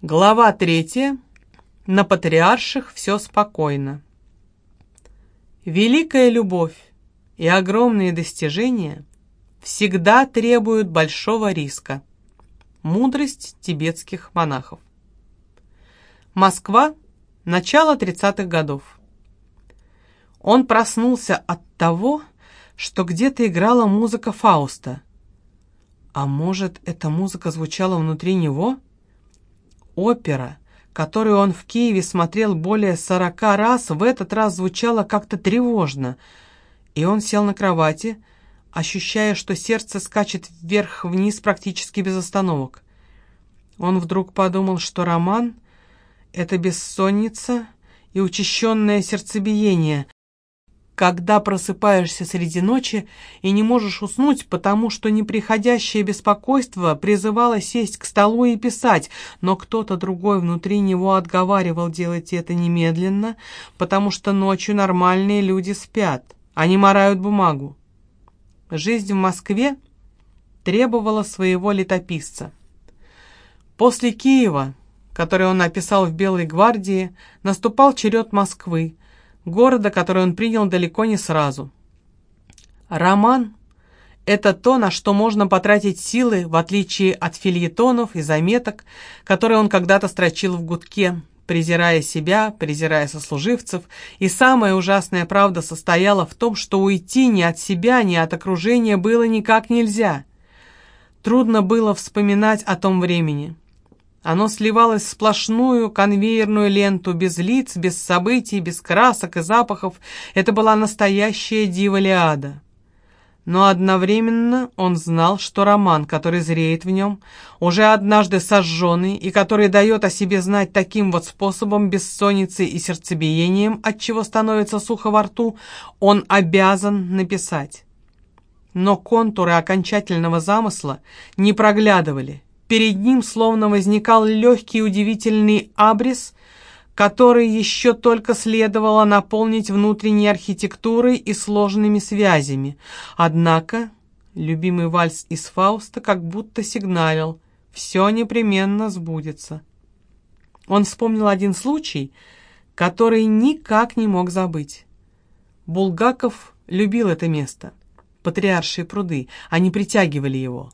Глава третья. На патриарших все спокойно. Великая любовь и огромные достижения всегда требуют большого риска. Мудрость тибетских монахов. Москва. Начало 30-х годов. Он проснулся от того, что где-то играла музыка Фауста. А может, эта музыка звучала внутри него? Опера, которую он в Киеве смотрел более сорока раз, в этот раз звучала как-то тревожно, и он сел на кровати, ощущая, что сердце скачет вверх-вниз практически без остановок. Он вдруг подумал, что роман — это бессонница и учащенное сердцебиение, когда просыпаешься среди ночи и не можешь уснуть, потому что неприходящее беспокойство призывало сесть к столу и писать, но кто-то другой внутри него отговаривал делать это немедленно, потому что ночью нормальные люди спят, они морают бумагу. Жизнь в Москве требовала своего летописца. После Киева, который он написал в «Белой гвардии», наступал черед Москвы, города, который он принял далеко не сразу. Роман — это то, на что можно потратить силы, в отличие от фильетонов и заметок, которые он когда-то строчил в гудке, презирая себя, презирая сослуживцев, и самая ужасная правда состояла в том, что уйти ни от себя, ни от окружения было никак нельзя. Трудно было вспоминать о том времени. Оно сливалось в сплошную конвейерную ленту, без лиц, без событий, без красок и запахов. Это была настоящая дива-лиада. Но одновременно он знал, что роман, который зреет в нем, уже однажды сожженный и который дает о себе знать таким вот способом бессонницей и сердцебиением, от чего становится сухо во рту, он обязан написать. Но контуры окончательного замысла не проглядывали, Перед ним словно возникал легкий удивительный абрис, который еще только следовало наполнить внутренней архитектурой и сложными связями. Однако любимый вальс из Фауста как будто сигналил «все непременно сбудется». Он вспомнил один случай, который никак не мог забыть. Булгаков любил это место, патриаршие пруды, они притягивали его.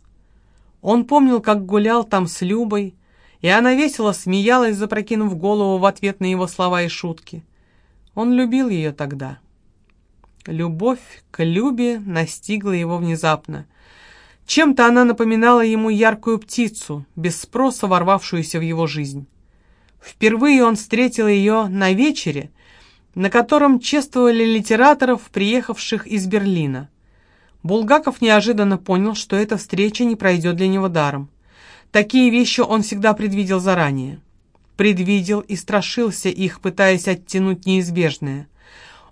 Он помнил, как гулял там с Любой, и она весело смеялась, запрокинув голову в ответ на его слова и шутки. Он любил ее тогда. Любовь к Любе настигла его внезапно. Чем-то она напоминала ему яркую птицу, без спроса ворвавшуюся в его жизнь. Впервые он встретил ее на вечере, на котором чествовали литераторов, приехавших из Берлина. Булгаков неожиданно понял, что эта встреча не пройдет для него даром. Такие вещи он всегда предвидел заранее. Предвидел и страшился их, пытаясь оттянуть неизбежное.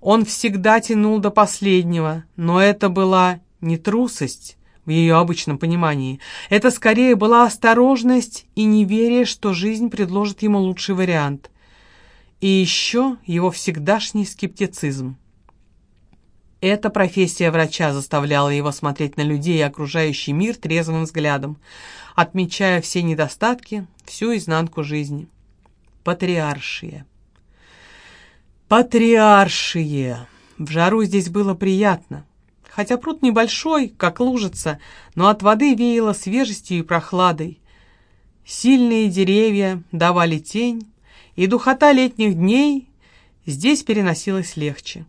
Он всегда тянул до последнего, но это была не трусость в ее обычном понимании. Это скорее была осторожность и неверие, что жизнь предложит ему лучший вариант. И еще его всегдашний скептицизм. Эта профессия врача заставляла его смотреть на людей и окружающий мир трезвым взглядом, отмечая все недостатки, всю изнанку жизни. Патриаршие. Патриаршие! В жару здесь было приятно. Хотя пруд небольшой, как лужица, но от воды веяло свежестью и прохладой. Сильные деревья давали тень, и духота летних дней здесь переносилась легче.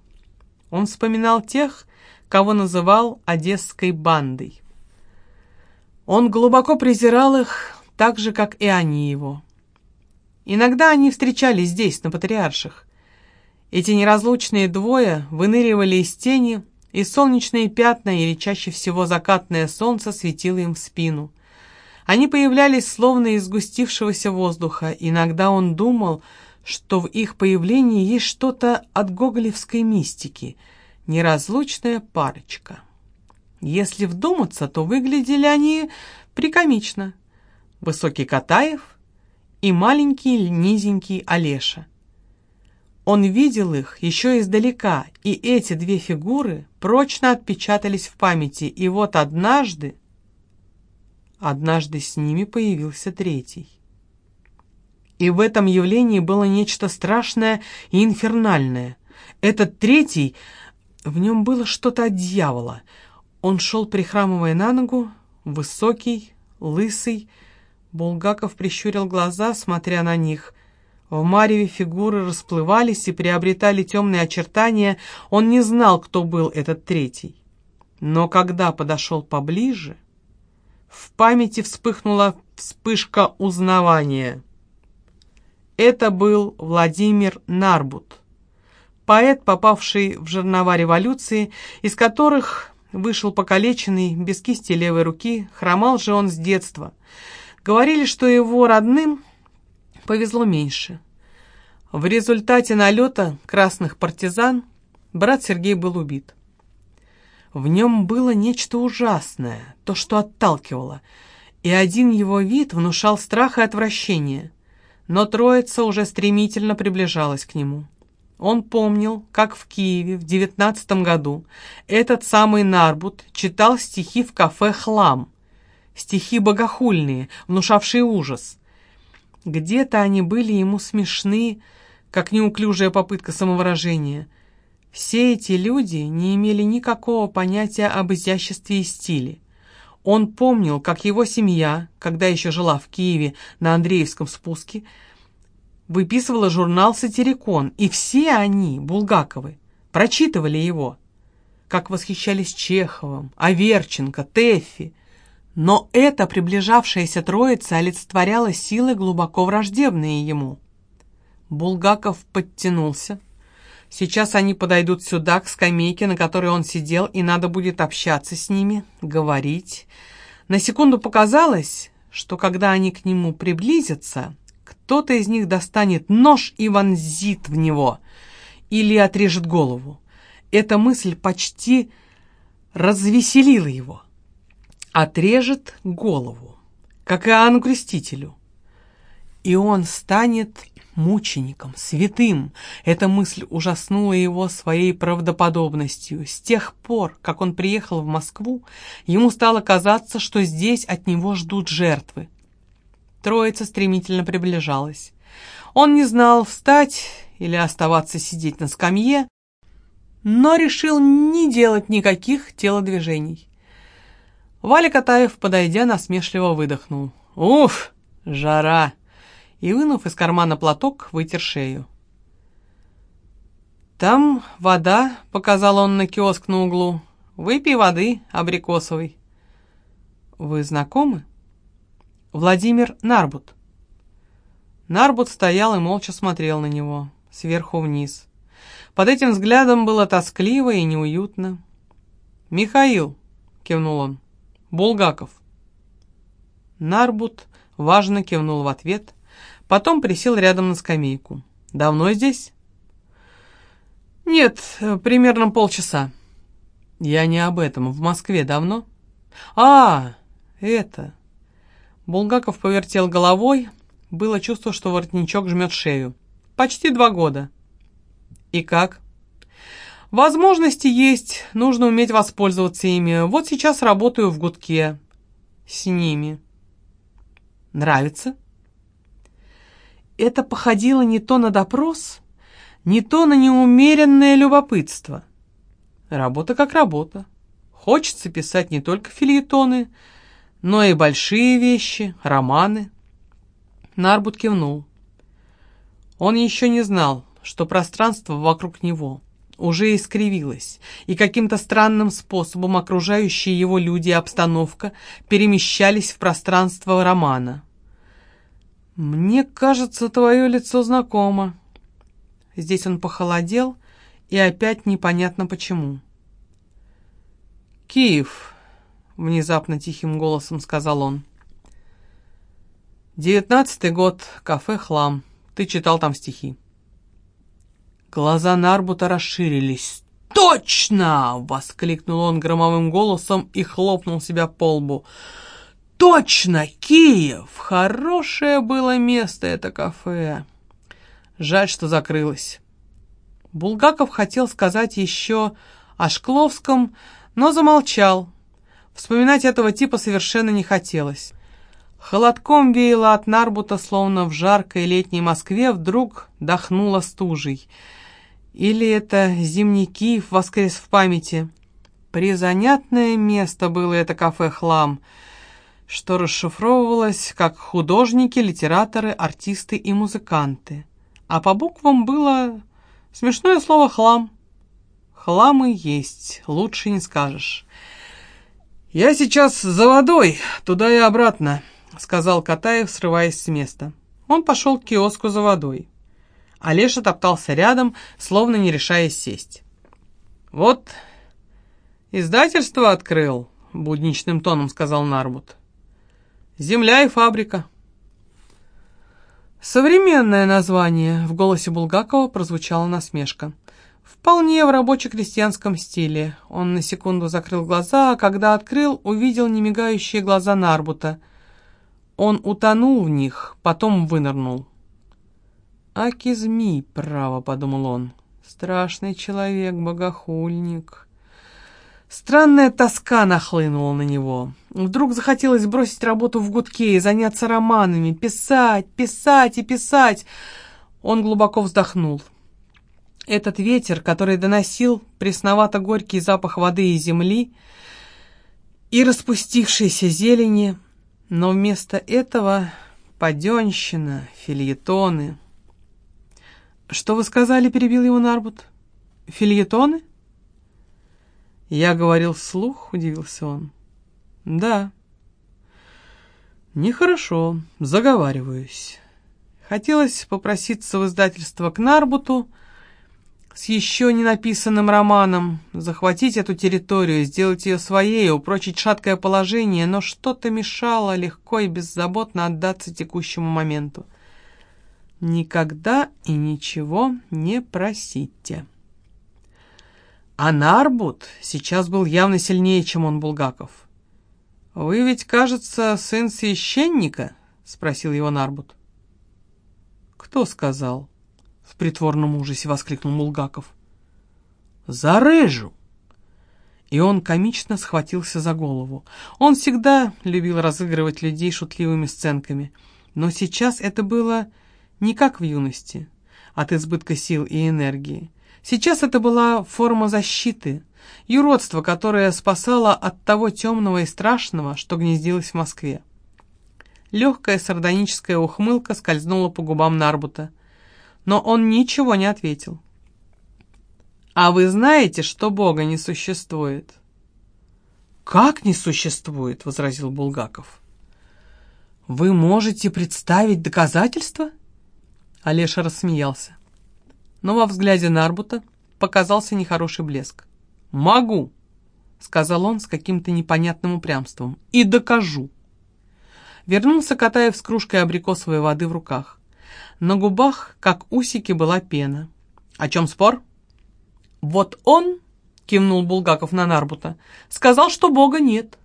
Он вспоминал тех, кого называл «одесской бандой». Он глубоко презирал их, так же, как и они его. Иногда они встречались здесь, на Патриарших. Эти неразлучные двое выныривали из тени, и солнечные пятна или чаще всего закатное солнце светило им в спину. Они появлялись словно из сгустившегося воздуха. Иногда он думал, что в их появлении есть что-то от гоголевской мистики, неразлучная парочка. Если вдуматься, то выглядели они прикомично. Высокий Катаев и маленький низенький Олеша. Он видел их еще издалека, и эти две фигуры прочно отпечатались в памяти, и вот однажды, однажды с ними появился третий. И в этом явлении было нечто страшное и инфернальное. Этот третий, в нем было что-то от дьявола. Он шел, прихрамывая на ногу, высокий, лысый. Булгаков прищурил глаза, смотря на них. В мареве фигуры расплывались и приобретали темные очертания. Он не знал, кто был этот третий. Но когда подошел поближе, в памяти вспыхнула вспышка узнавания. Это был Владимир Нарбут, поэт, попавший в жернова революции, из которых вышел покалеченный, без кисти левой руки, хромал же он с детства. Говорили, что его родным повезло меньше. В результате налета красных партизан брат Сергей был убит. В нем было нечто ужасное, то, что отталкивало, и один его вид внушал страх и отвращение. Но троица уже стремительно приближалась к нему. Он помнил, как в Киеве в девятнадцатом году этот самый Нарбут читал стихи в кафе «Хлам», стихи богохульные, внушавшие ужас. Где-то они были ему смешны, как неуклюжая попытка самовыражения. Все эти люди не имели никакого понятия об изяществе и стиле. Он помнил, как его семья, когда еще жила в Киеве на Андреевском спуске, выписывала журнал «Сатирикон», и все они, Булгаковы, прочитывали его, как восхищались Чеховым, Аверченко, Тэффи. Но эта приближавшаяся троица олицетворяла силы, глубоко враждебные ему. Булгаков подтянулся. Сейчас они подойдут сюда, к скамейке, на которой он сидел, и надо будет общаться с ними, говорить. На секунду показалось, что когда они к нему приблизятся, кто-то из них достанет нож и вонзит в него или отрежет голову. Эта мысль почти развеселила его. Отрежет голову, как Иоанну Крестителю. И он станет мучеником, святым. Эта мысль ужаснула его своей правдоподобностью. С тех пор, как он приехал в Москву, ему стало казаться, что здесь от него ждут жертвы. Троица стремительно приближалась. Он не знал, встать или оставаться сидеть на скамье, но решил не делать никаких телодвижений. Валя Катаев, подойдя, насмешливо выдохнул. «Уф, жара!» и, вынув из кармана платок, вытер шею. «Там вода», — показал он на киоск на углу. «Выпей воды абрикосовой». «Вы знакомы?» «Владимир Нарбут». Нарбут стоял и молча смотрел на него, сверху вниз. Под этим взглядом было тоскливо и неуютно. «Михаил», — кивнул он, — «Булгаков». Нарбут важно кивнул в ответ, Потом присел рядом на скамейку. «Давно здесь?» «Нет, примерно полчаса». «Я не об этом. В Москве давно?» «А, это...» Булгаков повертел головой. Было чувство, что воротничок жмет шею. «Почти два года». «И как?» «Возможности есть, нужно уметь воспользоваться ими. Вот сейчас работаю в гудке. С ними». «Нравится?» это походило не то на допрос, не то на неумеренное любопытство. Работа как работа. Хочется писать не только фильетоны, но и большие вещи, романы. Нарбут кивнул. Он еще не знал, что пространство вокруг него уже искривилось, и каким-то странным способом окружающие его люди и обстановка перемещались в пространство романа. «Мне кажется, твое лицо знакомо». Здесь он похолодел, и опять непонятно почему. «Киев», — внезапно тихим голосом сказал он. «Девятнадцатый год, кафе «Хлам». Ты читал там стихи». Глаза Нарбута расширились. «Точно!» — воскликнул он громовым голосом и хлопнул себя по лбу. Точно, Киев! Хорошее было место это кафе. Жаль, что закрылось. Булгаков хотел сказать еще о Шкловском, но замолчал. Вспоминать этого типа совершенно не хотелось. Холодком веяло от Нарбута, словно в жаркой летней Москве вдруг дохнуло стужей. Или это зимний Киев воскрес в памяти. Призанятное место было это кафе «Хлам», что расшифровывалось как художники, литераторы, артисты и музыканты. А по буквам было смешное слово «хлам». Хлам и есть, лучше не скажешь. «Я сейчас за водой, туда и обратно», — сказал Катаев, срываясь с места. Он пошел к киоску за водой. Олеша топтался рядом, словно не решаясь сесть. «Вот издательство открыл», — будничным тоном сказал Нарбут. «Земля и фабрика». Современное название, в голосе Булгакова прозвучала насмешка. Вполне в рабоче-крестьянском стиле. Он на секунду закрыл глаза, а когда открыл, увидел немигающие глаза Нарбута. Он утонул в них, потом вынырнул. «Аки змей, право», — подумал он. «Страшный человек, богохульник». Странная тоска нахлынула на него. Вдруг захотелось бросить работу в гудке и заняться романами, писать, писать и писать. Он глубоко вздохнул. Этот ветер, который доносил пресновато-горький запах воды и земли и распустившейся зелени, но вместо этого паденщина, фильетоны. «Что вы сказали?» — перебил его Нарбут. «Фильетоны?» Я говорил вслух, удивился он. Да. Нехорошо, заговариваюсь. Хотелось попроситься в издательство к Нарбуту с еще не написанным романом, захватить эту территорию, сделать ее своей, упрочить шаткое положение, но что-то мешало легко и беззаботно отдаться текущему моменту. Никогда и ничего не просите. А Нарбут сейчас был явно сильнее, чем он Булгаков. «Вы ведь, кажется, сын священника?» — спросил его Нарбут. «Кто сказал?» — в притворном ужасе воскликнул Булгаков. «Зарежу!» И он комично схватился за голову. Он всегда любил разыгрывать людей шутливыми сценками, но сейчас это было не как в юности, от избытка сил и энергии. Сейчас это была форма защиты, юродство, которое спасало от того темного и страшного, что гнездилось в Москве. Легкая сардоническая ухмылка скользнула по губам Нарбута, но он ничего не ответил. «А вы знаете, что Бога не существует?» «Как не существует?» — возразил Булгаков. «Вы можете представить доказательства?» Олеша рассмеялся но во взгляде Нарбута показался нехороший блеск. «Могу!» — сказал он с каким-то непонятным упрямством. «И докажу!» Вернулся Катаев с кружкой абрикосовой воды в руках. На губах, как усики, была пена. «О чем спор?» «Вот он!» — кивнул Булгаков на Нарбута. «Сказал, что Бога нет!»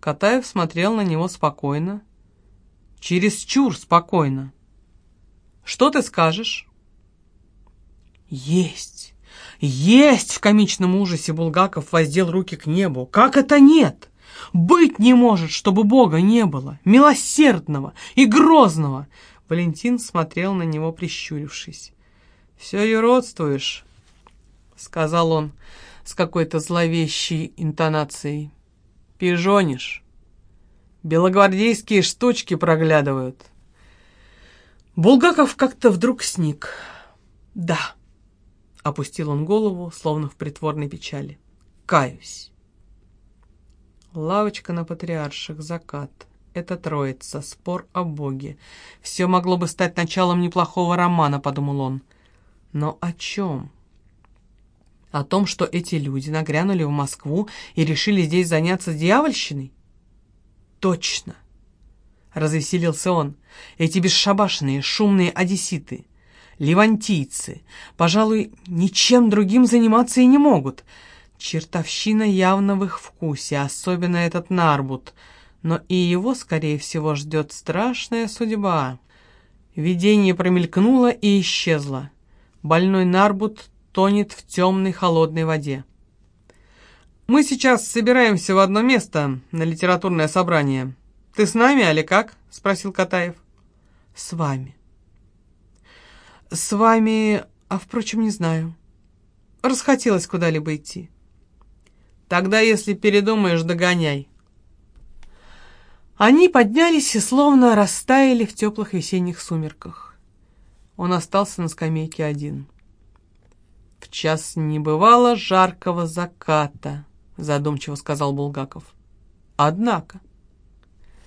Катаев смотрел на него спокойно. Чересчур спокойно. «Что ты скажешь?» «Есть! Есть!» — в комичном ужасе Булгаков воздел руки к небу. «Как это нет? Быть не может, чтобы Бога не было, милосердного и грозного!» Валентин смотрел на него, прищурившись. «Все юродствуешь», — сказал он с какой-то зловещей интонацией. «Пижонишь. Белогвардейские штучки проглядывают». Булгаков как-то вдруг сник. «Да». Опустил он голову, словно в притворной печали. Каюсь. Лавочка на патриарших, закат. Это троица, спор о Боге. Все могло бы стать началом неплохого романа, подумал он. Но о чем? О том, что эти люди нагрянули в Москву и решили здесь заняться дьявольщиной? Точно. Развеселился он. Эти бесшабашные, шумные одесситы — левантийцы, пожалуй, ничем другим заниматься и не могут. Чертовщина явно в их вкусе, особенно этот Нарбут, но и его, скорее всего, ждет страшная судьба. Видение промелькнуло и исчезло. Больной Нарбут тонет в темной холодной воде. «Мы сейчас собираемся в одно место на литературное собрание. «Ты с нами, али как?» — спросил Катаев. «С вами». «С вами, а, впрочем, не знаю. Расхотелось куда-либо идти». «Тогда, если передумаешь, догоняй». Они поднялись и словно растаяли в теплых весенних сумерках. Он остался на скамейке один. «В час не бывало жаркого заката», — задумчиво сказал Булгаков. «Однако...»